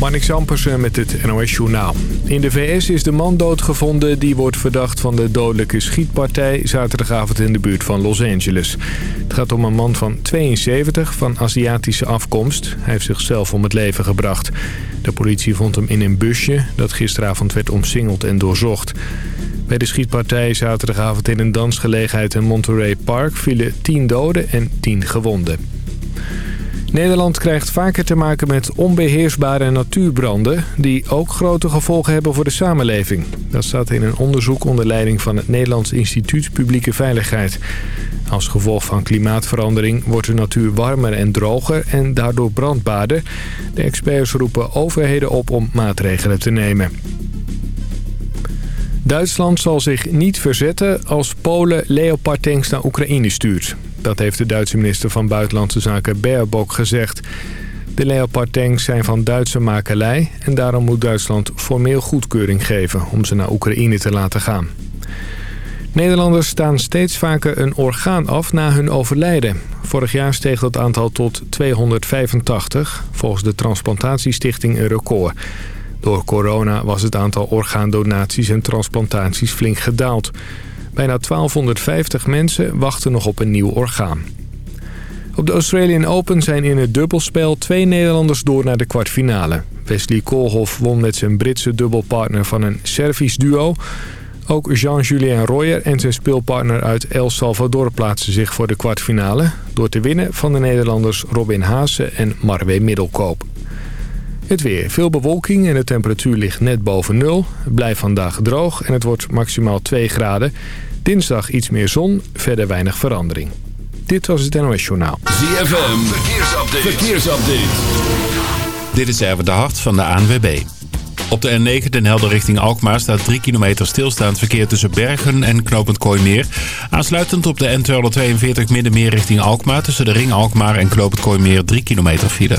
Marnix Ampersen met het NOS Journaal. In de VS is de man doodgevonden die wordt verdacht van de dodelijke schietpartij... zaterdagavond in de buurt van Los Angeles. Het gaat om een man van 72 van Aziatische afkomst. Hij heeft zichzelf om het leven gebracht. De politie vond hem in een busje dat gisteravond werd omsingeld en doorzocht. Bij de schietpartij zaterdagavond in een dansgelegenheid in Monterey Park... vielen 10 doden en 10 gewonden. Nederland krijgt vaker te maken met onbeheersbare natuurbranden... die ook grote gevolgen hebben voor de samenleving. Dat staat in een onderzoek onder leiding van het Nederlands Instituut Publieke Veiligheid. Als gevolg van klimaatverandering wordt de natuur warmer en droger en daardoor brandbaarder. De experts roepen overheden op om maatregelen te nemen. Duitsland zal zich niet verzetten als Polen Leopard-tanks naar Oekraïne stuurt. Dat heeft de Duitse minister van Buitenlandse Zaken Baerbock gezegd. De Leopard-tanks zijn van Duitse makelij en daarom moet Duitsland formeel goedkeuring geven om ze naar Oekraïne te laten gaan. Nederlanders staan steeds vaker een orgaan af na hun overlijden. Vorig jaar steeg dat aantal tot 285, volgens de Transplantatiestichting een record. Door corona was het aantal orgaandonaties en transplantaties flink gedaald. Bijna 1250 mensen wachten nog op een nieuw orgaan. Op de Australian Open zijn in het dubbelspel twee Nederlanders door naar de kwartfinale. Wesley Koolhof won met zijn Britse dubbelpartner van een Servisch duo. Ook Jean-Julien Royer en zijn speelpartner uit El Salvador plaatsen zich voor de kwartfinale... door te winnen van de Nederlanders Robin Haase en Marwe Middelkoop. Het weer. Veel bewolking en de temperatuur ligt net boven nul. Het blijft vandaag droog en het wordt maximaal 2 graden. Dinsdag iets meer zon, verder weinig verandering. Dit was het NOS Journaal. ZFM, verkeersupdate. verkeersupdate. Dit is even de hart van de ANWB. Op de N9 Den Helder richting Alkmaar staat 3 kilometer stilstaand verkeer tussen Bergen en Knopend Kooimeer. Aansluitend op de N242 Middenmeer richting Alkmaar tussen de Ring Alkmaar en Knopend Kooimeer 3 kilometer file.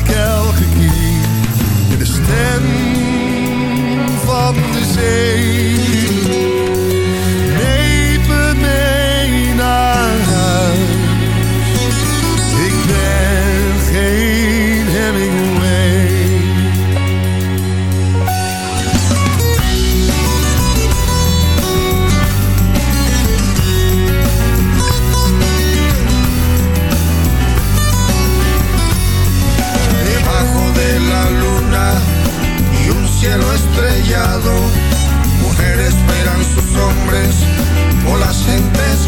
ik elke keer in de stem van de zee.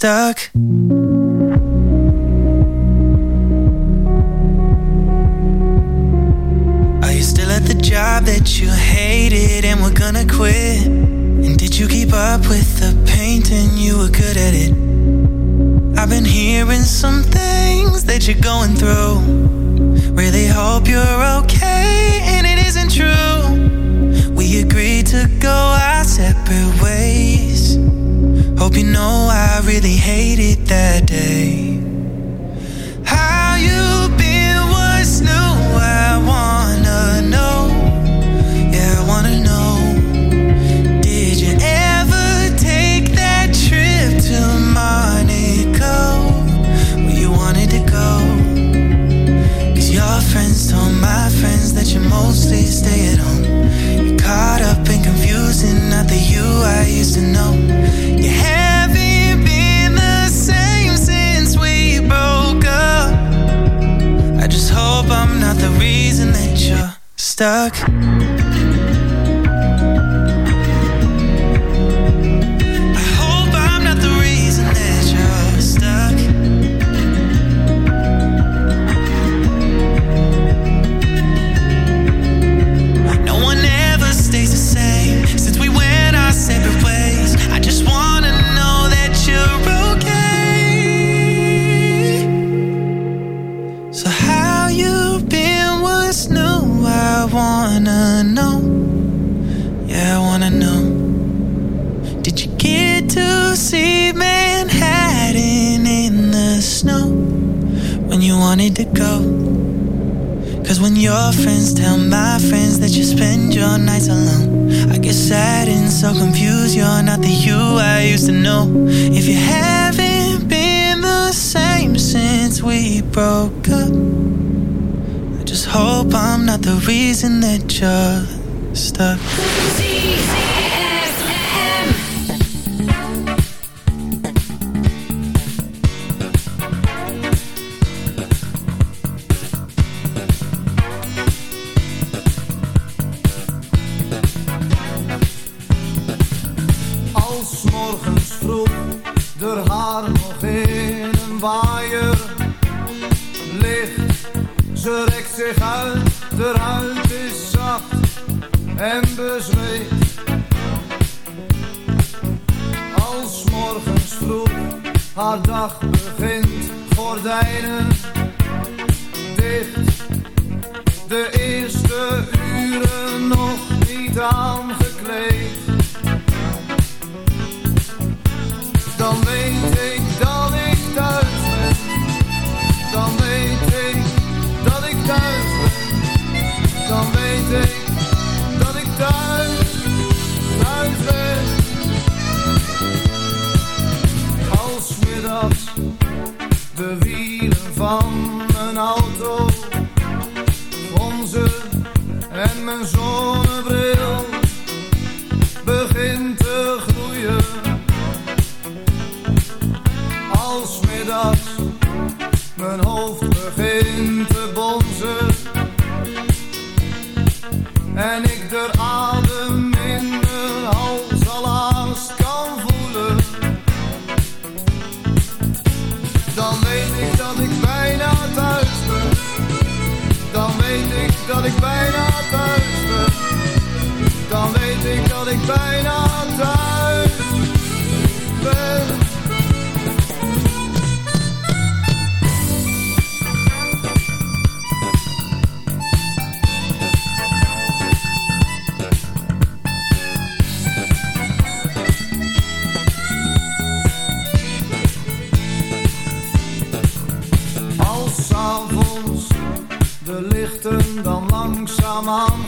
stuck?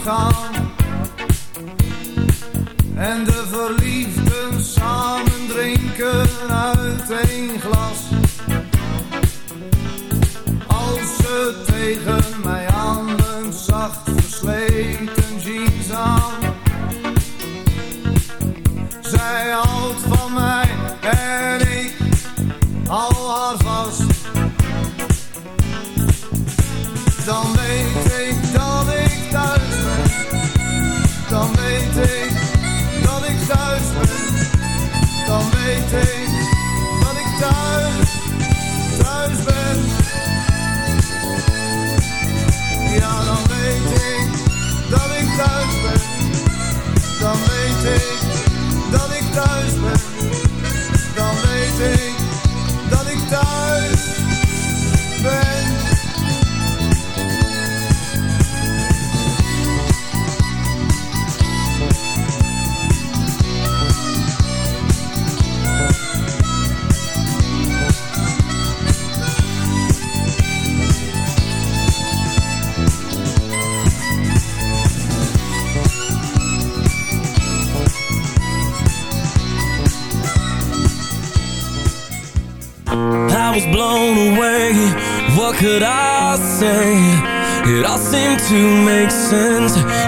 Gaan.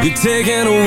You're taking away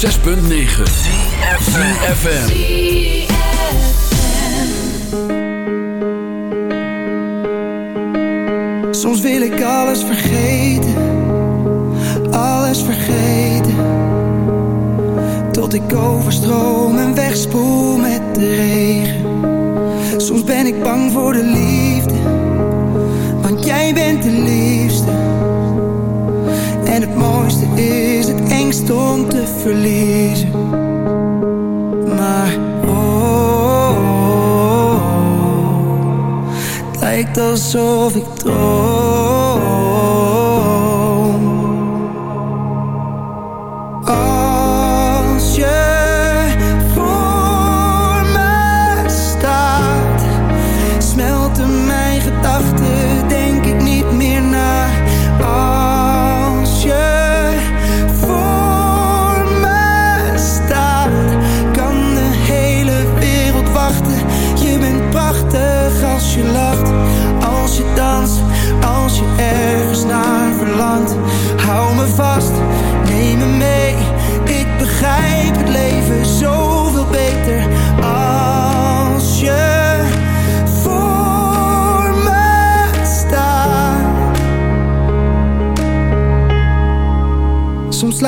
106.9 FM. kiezen. Maar oh, oh, oh, het lijkt ik droom.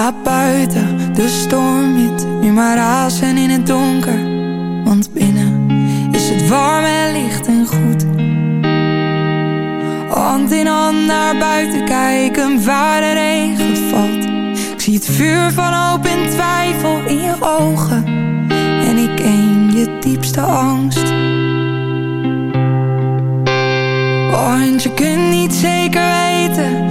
Buiten de storm niet nu maar razen in het donker. Want binnen is het warm en licht en goed. Hand in hand naar buiten kijken waar de regen valt. Ik zie het vuur van hoop en twijfel in je ogen. En ik ken je diepste angst. Want je kunt niet zeker weten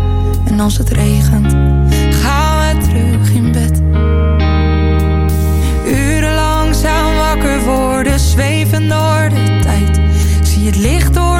als het regent Gaan we terug in bed. Uren langzaam wakker worden Zweven door de tijd. Zie het licht door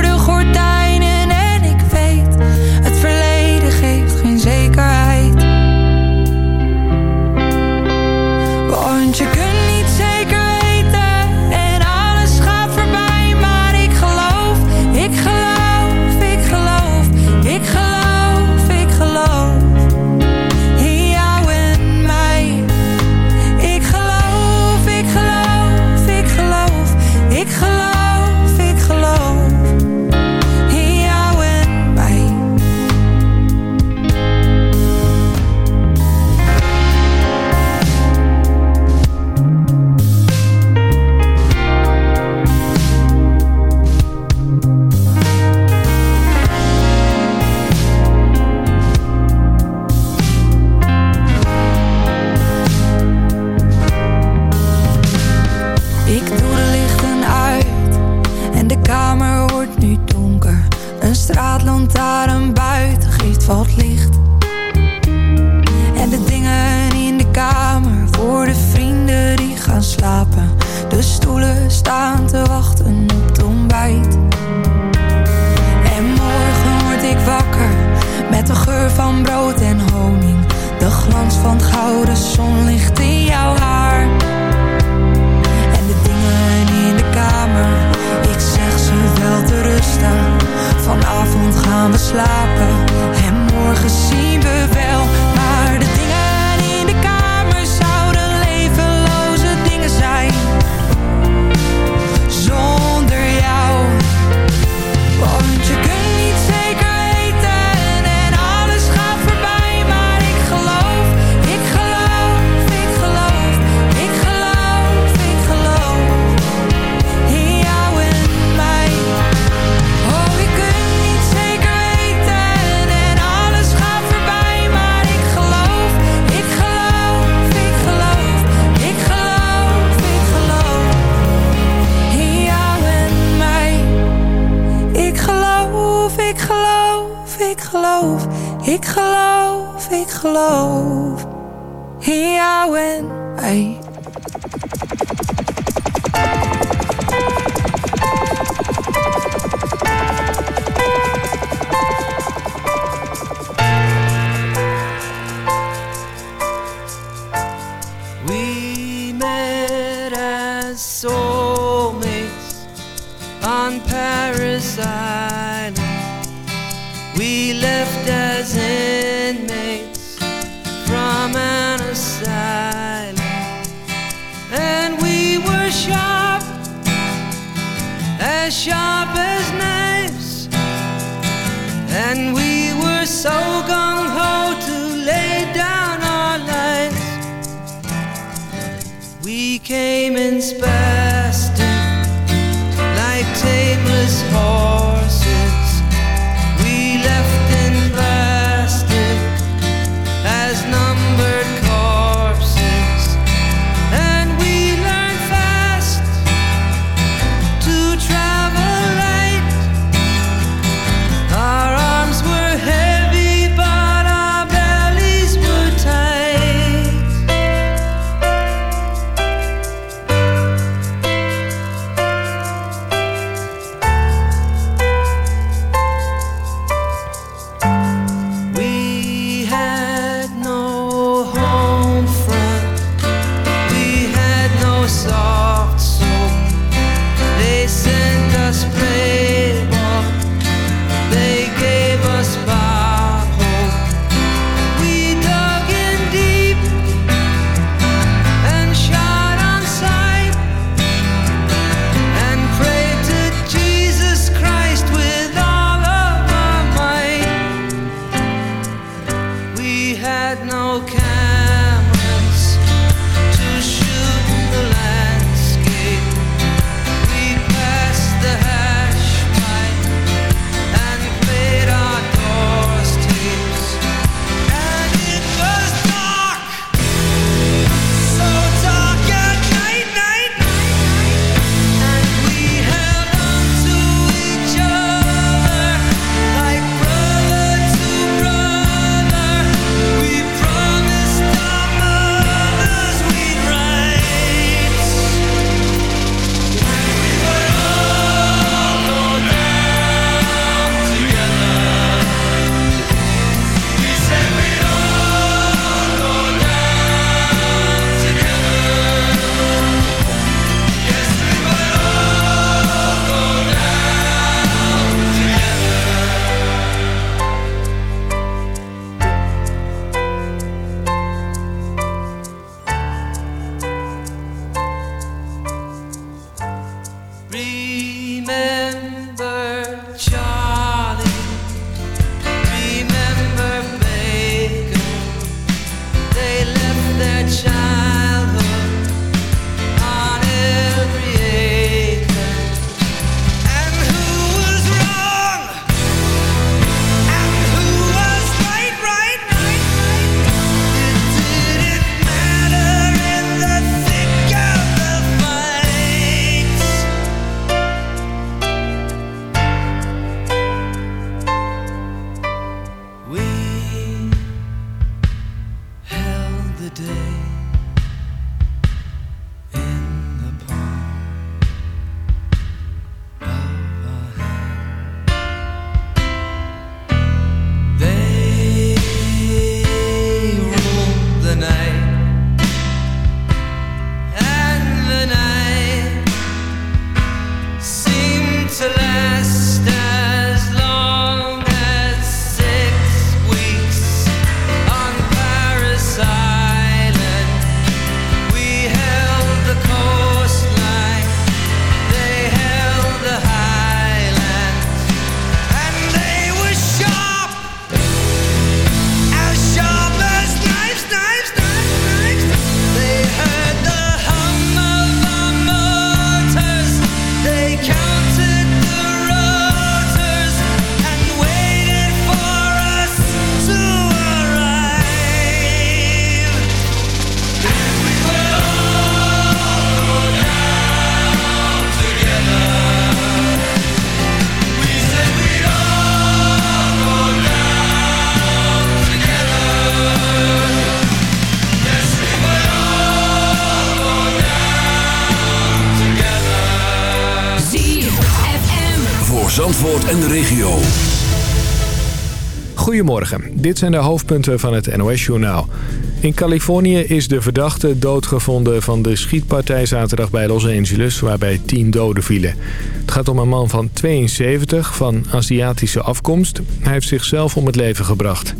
on Paris Island. We left at Goedemorgen, dit zijn de hoofdpunten van het NOS-journaal. In Californië is de verdachte doodgevonden van de schietpartij zaterdag bij Los Angeles... waarbij tien doden vielen. Het gaat om een man van 72 van Aziatische afkomst. Hij heeft zichzelf om het leven gebracht.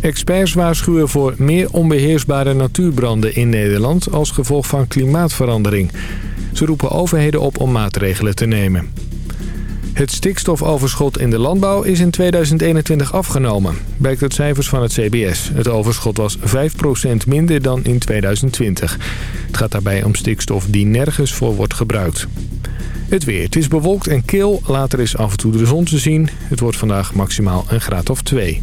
Experts waarschuwen voor meer onbeheersbare natuurbranden in Nederland... als gevolg van klimaatverandering. Ze roepen overheden op om maatregelen te nemen. Het stikstofoverschot in de landbouw is in 2021 afgenomen, blijkt uit cijfers van het CBS. Het overschot was 5% minder dan in 2020. Het gaat daarbij om stikstof die nergens voor wordt gebruikt. Het weer. Het is bewolkt en kil. Later is af en toe de zon te zien. Het wordt vandaag maximaal een graad of 2.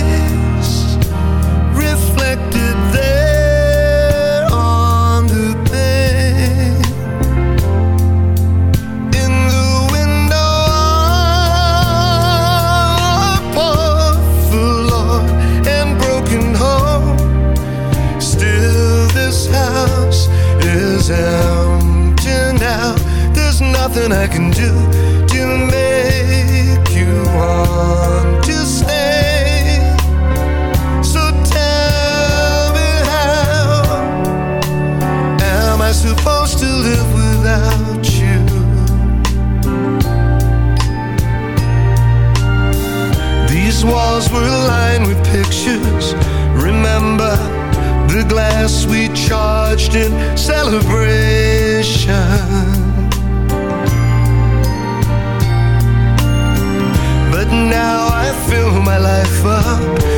empty now. There's nothing I can do the we charged in celebration. But now I fill my life up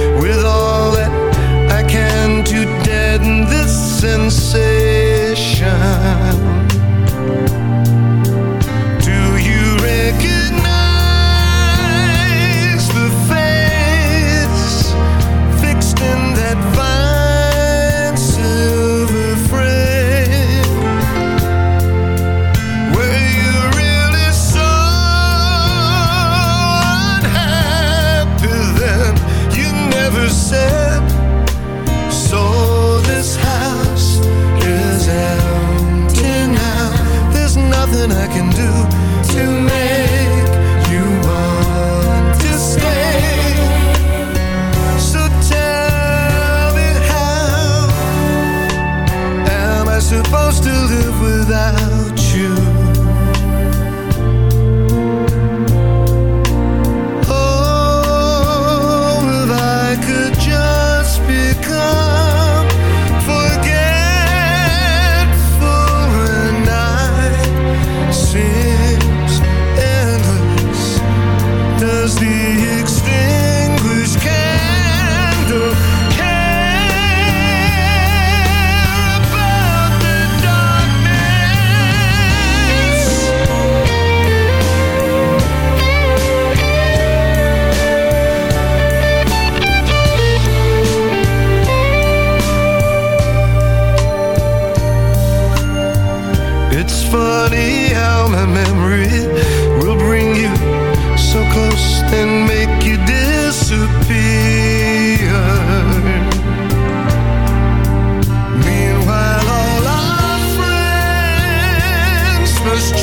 was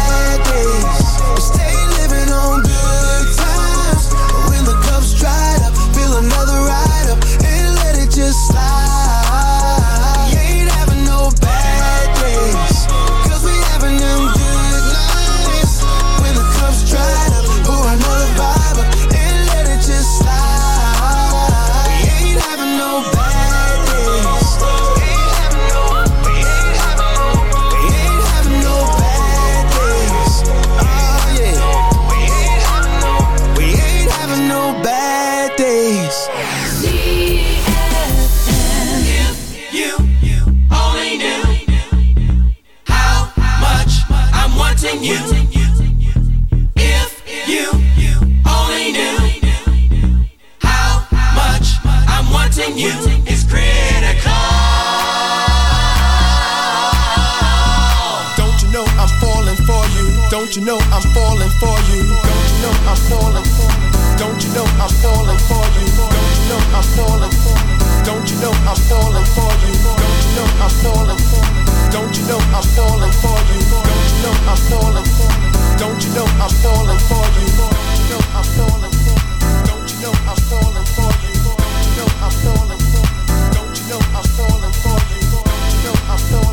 you is critical. Don't you know I'm falling for you? Don't you know I'm falling for you? Don't you know I'm falling for Don't you know I'm falling for you? Don't you know I'm falling for Don't you know I'm falling for you? Don't you know I'm falling for Don't you know I'm falling for you? Don't you know I'm falling for Don't you know I'm falling for you? Don't you know I'm falling for Don't you know I'm falling I'm falling Don't you know I'm falling for you? Don't you know I'm falling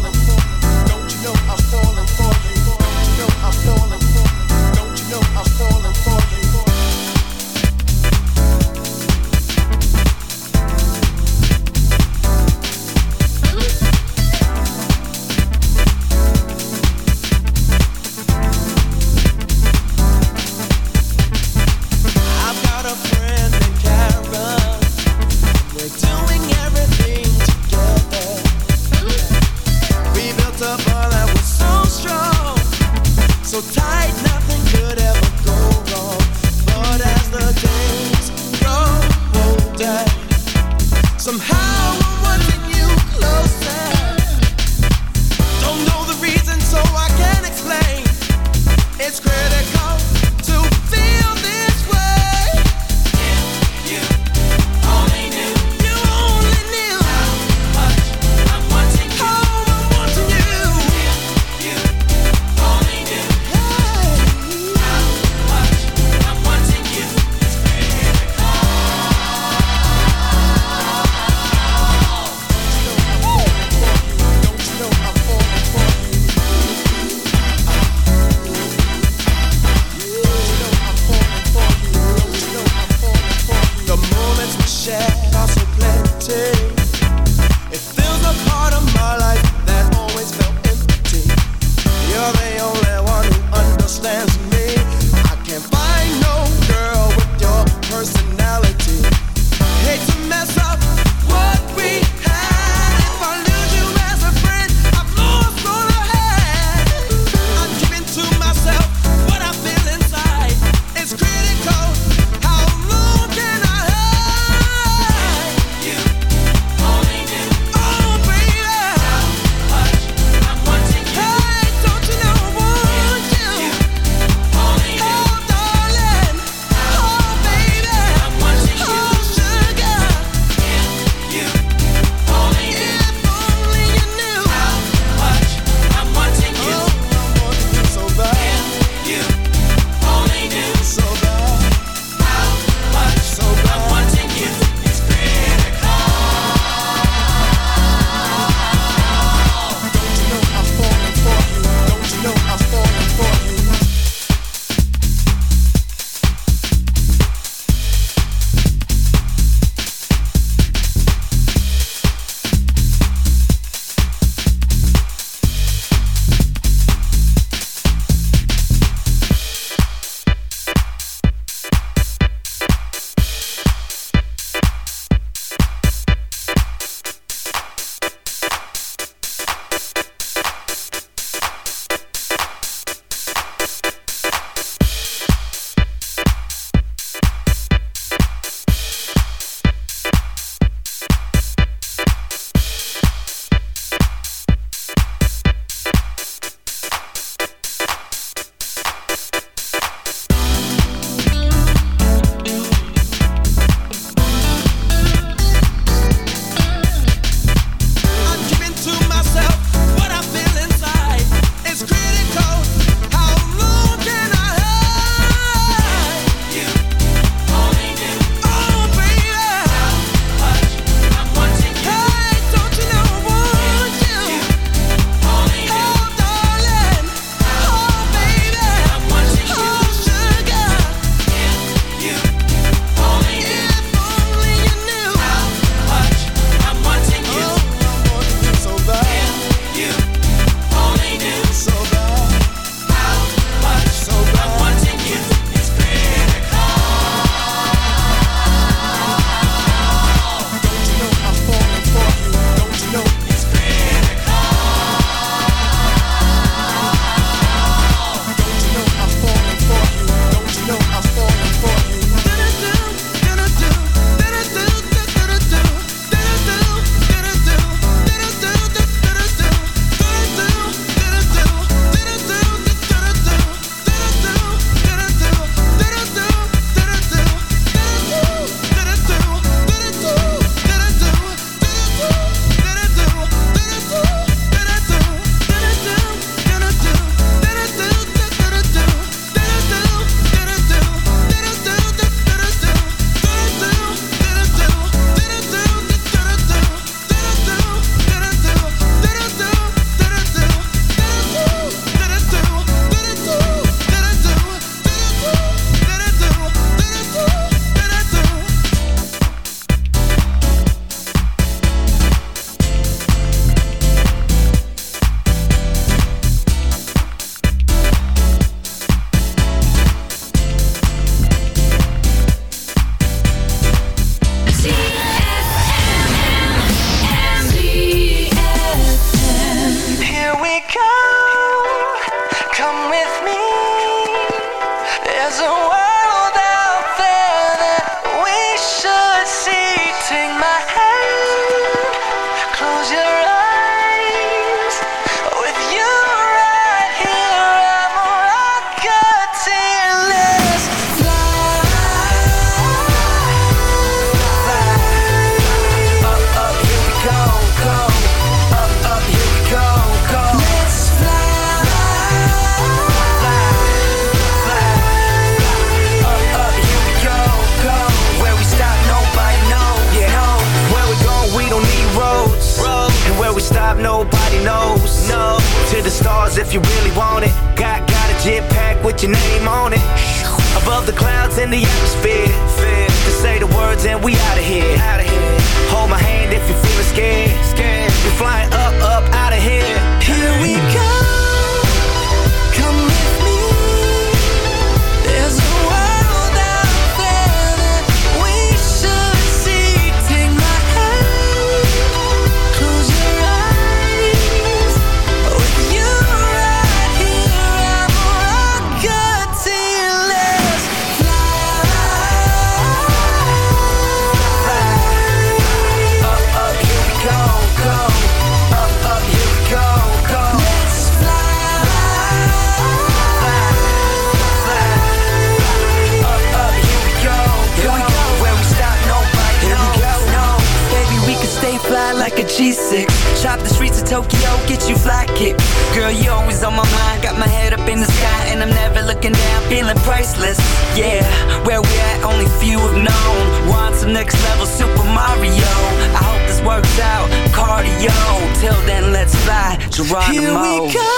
Geronimo. Here we go.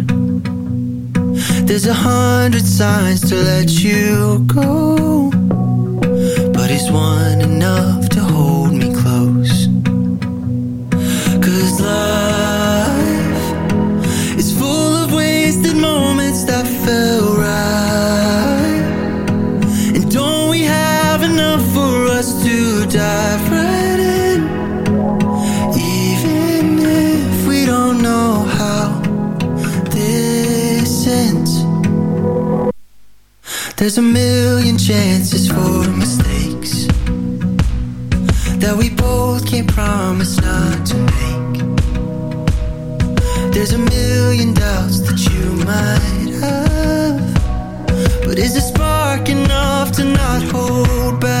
There's a hundred signs to let you go But it's one enough? There's a million chances for mistakes That we both can't promise not to make There's a million doubts that you might have But is the spark enough to not hold back?